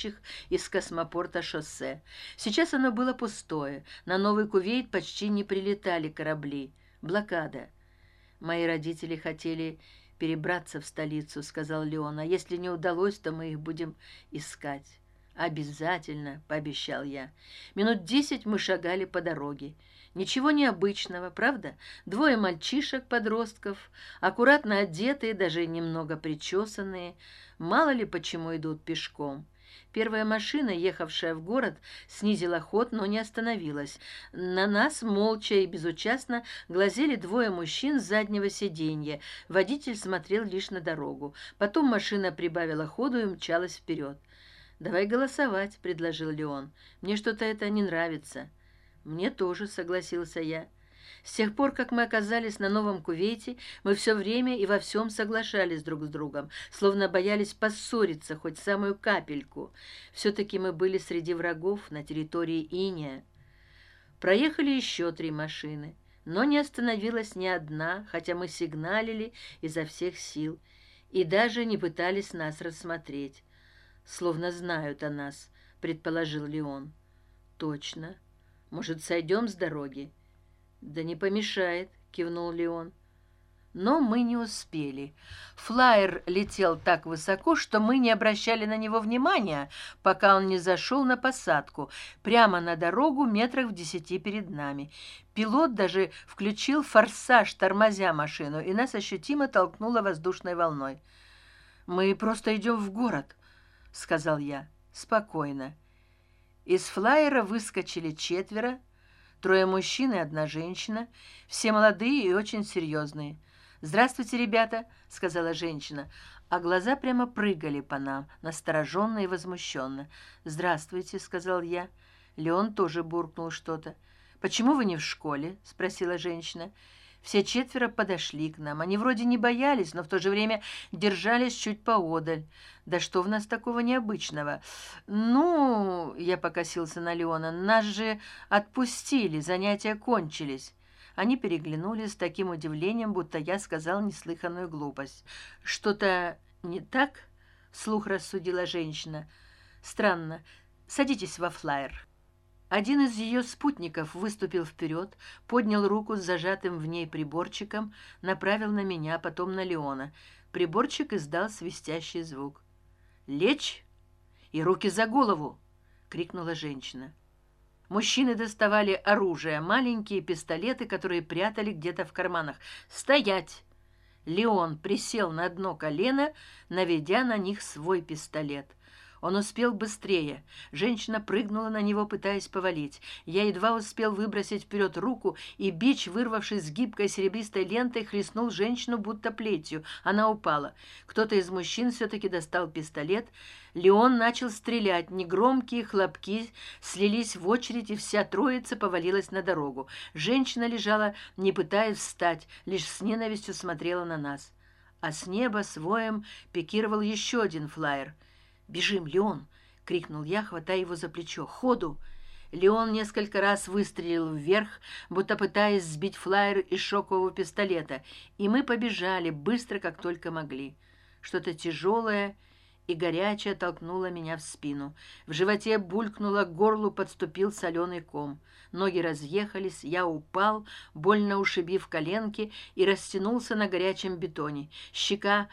ведущих из космопорта шоссе. Сейчас оно было пустое. На новый кувейт почти не прилетали корабли. Блокада. Мои родители хотели перебраться в столицу сказал леон. А если не удалось то мы их будем искать обязательно пообещал я. Минут десять мы шагали по дороге. Ничего необычного правда? Двое мальчишек подростков аккуратно одетые даже немного причесанные. Мало ли почему идут пешком первая машина ехавшая в город снизила ход но не остановилась. На нас молча и безучастно глазели двое мужчин с заднего сиденья. Водитель смотрел лишь на дорогу. Потом машина прибавила ходу и мчалась вперед. Давай голосовать предложил леон. Мне что то это не нравится мне тоже согласился я с тех пор как мы оказались на новом кувейте мы все время и во всем соглашались друг с другом словно боялись поссориться хоть самую капельку. Все таки мы были среди врагов на территории иния. Проехали еще три машины но не остановилась ни одна хотя мы сигналили изо всех сил и даже не пытались нас рассмотреть. Словно знают о нас предположил леон. Точно. Может сойдем с дороги да не помешает кивнул леон. Но мы не успели. Флайер летел так высоко что мы не обращали на него внимания пока он не зашел на посадку прямо на дорогу метрах в десяти перед нами. Пилот даже включил форсаж тормозя машину и нас ощутимо толкнуло воздушной волной. Мы просто идем в город сказал я. Спокойно из флайера выскочили четверо трое мужчин и одна женщина. Все молодые и очень серьезные. Здравствуйте ребята сказала женщина а глаза прямо прыгали по нам настороженно и возмущенно. Здравствуйте сказал я. Леон тоже буркнул что то почему вы не в школе спросила женщина все четверо подошли к нам. Они вроде не боялись но в то же время держались чуть поодаль. Да что в нас такого необычного? Ну я покосился на леона нас же отпустили занятия кончились. Они переглянулись с таким удивлением будто я сказал неслыханную глупость. Что то не так? Слух рассудила женщина. Странно. Садитесь во флайер один из ее спутников выступил вперед поднял руку с зажатым в ней приборчиком направил на меня потом на леона. Приборчик издал свистящий звук. Лечь! И руки за голову крикнула женщина. Мужчины доставали оружие маленькие пистолеты которые прятали где то в карманах. Стоять! Леон присел на дно колено наведя на них свой пистолет он успел быстрее. Женщина прыгнула на него пытаясь повалить. Я едва успел выбросить вперед руку и бич вырвавшись с гибкой серебристой лентой хлестнул женщину будто плетью. Она упала. Кто то из мужчин все таки достал пистолет. Леон начал стрелять. Негромкие хлопки слились в очередь и вся троица повалилась на дорогу. Женщина лежала не пытаясь встать лишь с ненавистью смотрела на нас. А с неба своем пикировал еще один флайер бежим леон крикнул я хватая его за плечо. Ходу! Леон несколько раз выстрелил вверх будто пытаясь сбить флайер из шокового пистолета и мы побежали быстро как только могли. Что то тяжелое и горячее толкнуло меня в спину. В животе булькнуло к горлу подступил соленый ком. Ноги разъехались я упал больно ушибив коленки и растянулся на горячем бетоне. Щека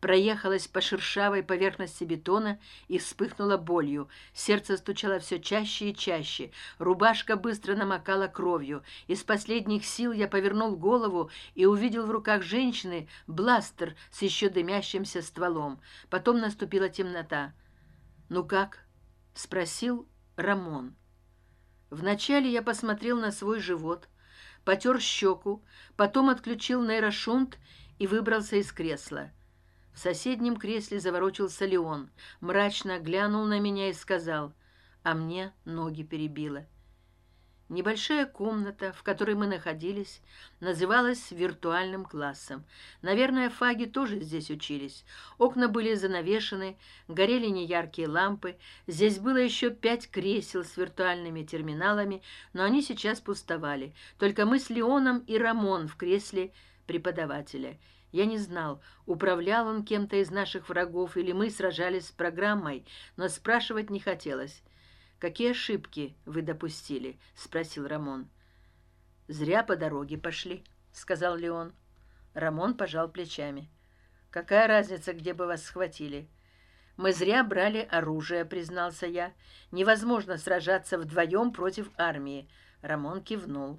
проехалась по шершавой поверхности бетона и вспыхнула болью. Сердце стучало все чаще и чаще. Рубашка быстро намокала кровью. Из последних сил я повернул голову и увидел в руках женщины бластер с еще дымящимся стволом. Потом наступила темнота. Ну как спросил рамон. Вначале я посмотрел на свой живот потер щеку потом отключил нейрошунт и выбрался из кресла в соседнем кресле заворочился леон мрачно глянул на меня и сказал а мне ноги перебило. Небольшая комната в которой мы находились называлась виртуальным классом. Наверное фаги тоже здесь учились. Окна были занавешены горели неяркие лампы. Здесь было еще пять кресел с виртуальными терминалами но они сейчас пустовали. Только мы с леоном и рамон в кресле преподавателя я не знал управлял он кем то из наших врагов или мы сражались с программой но спрашивать не хотелось. Какие ошибки вы допустили спросил рамон. Зря по дороге пошли сказал леон. Рамон пожал плечами. Какая разница где бы вас схватили? Мы зря брали оружие признался я. Невозможно сражаться вдвоем против армии рамон кивнул